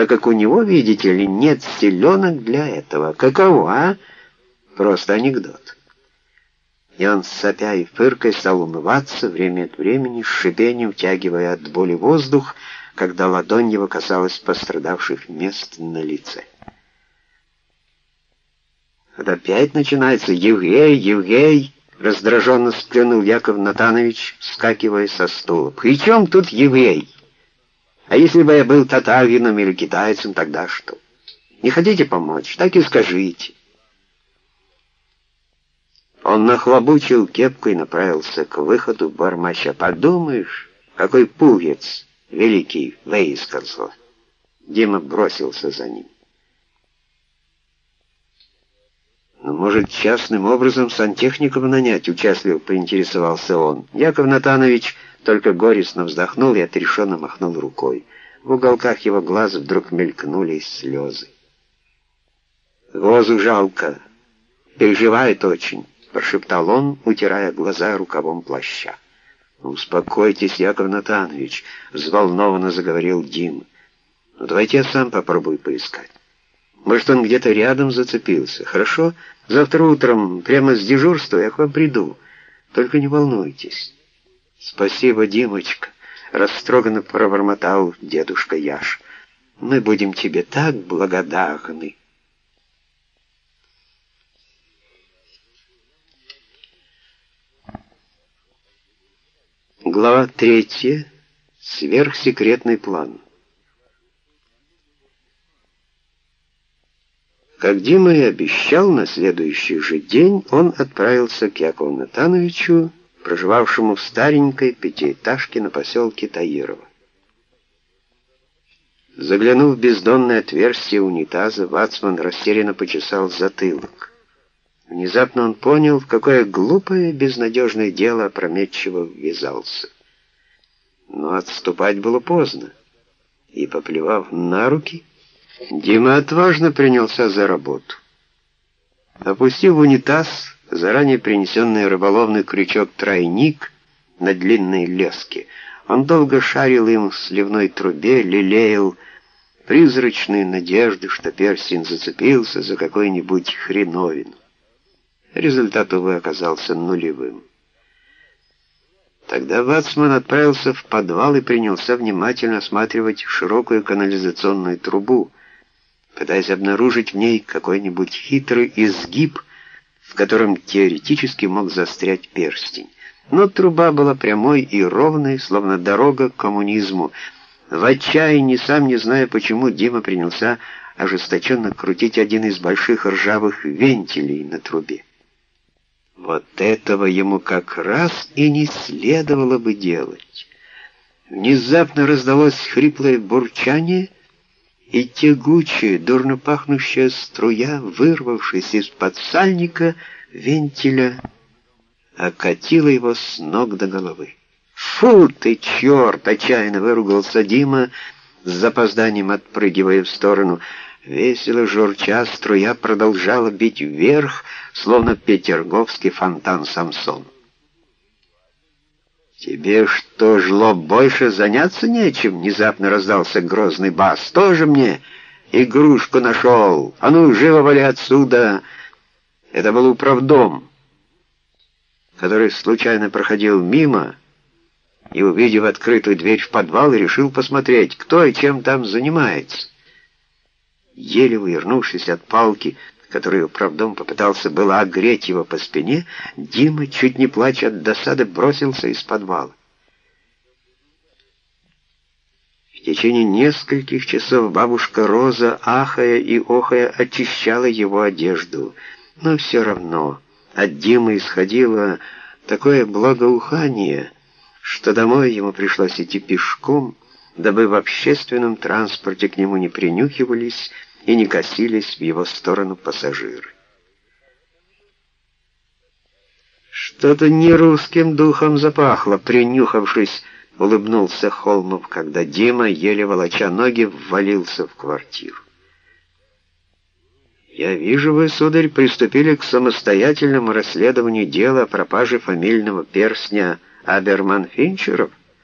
так как у него, видите ли, нет селенок для этого. Каково, а? Просто анекдот. И он, сопя и фыркой, стал умываться, время от времени, с шипением втягивая от боли воздух, когда ладонь его касалась пострадавших мест на лице. Вот опять начинается «Евгей, Евгей!» Раздраженно сплюнул Яков Натанович, вскакивая со стула. «При чем тут еврей? А если бы я был татарином или китайцем, тогда что? Не хотите помочь? Так и скажите». Он нахлобучил кепку и направился к выходу бормоча. «Подумаешь, какой пуговец великий выискался!» Дима бросился за ним. «Ну, может, частным образом сантехников нанять?» — участливо поинтересовался он. Яков Натанович только горестно вздохнул и отрешенно махнул рукой. В уголках его глаз вдруг мелькнули слезы. «Возу жалко, переживает очень», — прошептал он, утирая глаза рукавом плаща. «Успокойтесь, Яков Натанович», — взволнованно заговорил Дима. «Ну, давайте я сам попробую поискать». Может, он где-то рядом зацепился. Хорошо? Завтра утром прямо с дежурства я к вам приду. Только не волнуйтесь. Спасибо, Димочка, растроганно пробормотал дедушка Яш. Мы будем тебе так благодарны. Глава третья. Сверхсекретный план. Как Дима и обещал, на следующий же день он отправился к Якову Натановичу, проживавшему в старенькой пятиэтажке на поселке Таирово. Заглянув в бездонное отверстие унитаза, Вацман растерянно почесал затылок. Внезапно он понял, в какое глупое, безнадежное дело опрометчиво ввязался. Но отступать было поздно, и, поплевав на руки, Дима отважно принялся за работу. Опустив унитаз заранее принесенный рыболовный крючок-тройник на длинной леске, он долго шарил им в сливной трубе, лелеял призрачные надежды, что перстень зацепился за какой-нибудь хреновину. Результат, увы, оказался нулевым. Тогда Вацман отправился в подвал и принялся внимательно осматривать широкую канализационную трубу, пытаясь обнаружить в ней какой-нибудь хитрый изгиб, в котором теоретически мог застрять перстень. Но труба была прямой и ровной, словно дорога к коммунизму. В отчаянии, сам не зная почему, Дима принялся ожесточенно крутить один из больших ржавых вентилей на трубе. Вот этого ему как раз и не следовало бы делать. Внезапно раздалось хриплое бурчание — и тягучая, дурно пахнущая струя, вырвавшись из-под сальника вентиля, окатила его с ног до головы. «Фу ты, черт!» — отчаянно выругался Дима, с запозданием отпрыгивая в сторону. Весело журча, струя продолжала бить вверх, словно петерговский фонтан Самсон. «Тебе что, жлоб, больше заняться нечем?» — внезапно раздался грозный бас. «Тоже мне игрушку нашел! А ну, живо вали отсюда!» Это был управдом, который случайно проходил мимо и, увидев открытую дверь в подвал, решил посмотреть, кто и чем там занимается. Еле увернувшись от палки, который управдом попытался было огреть его по спине, Дима, чуть не плача от досады, бросился из подвала. В течение нескольких часов бабушка Роза, ахая и охая, очищала его одежду. Но все равно от Димы исходило такое благоухание, что домой ему пришлось идти пешком, дабы в общественном транспорте к нему не принюхивались, и не косились в его сторону пассажиры. Что-то не русским духом запахло, принюхавшись, улыбнулся Холмов, когда Дима, еле волоча ноги, ввалился в квартиру. «Я вижу, вы, сударь, приступили к самостоятельному расследованию дела о пропаже фамильного перстня Аберман-Финчеров»,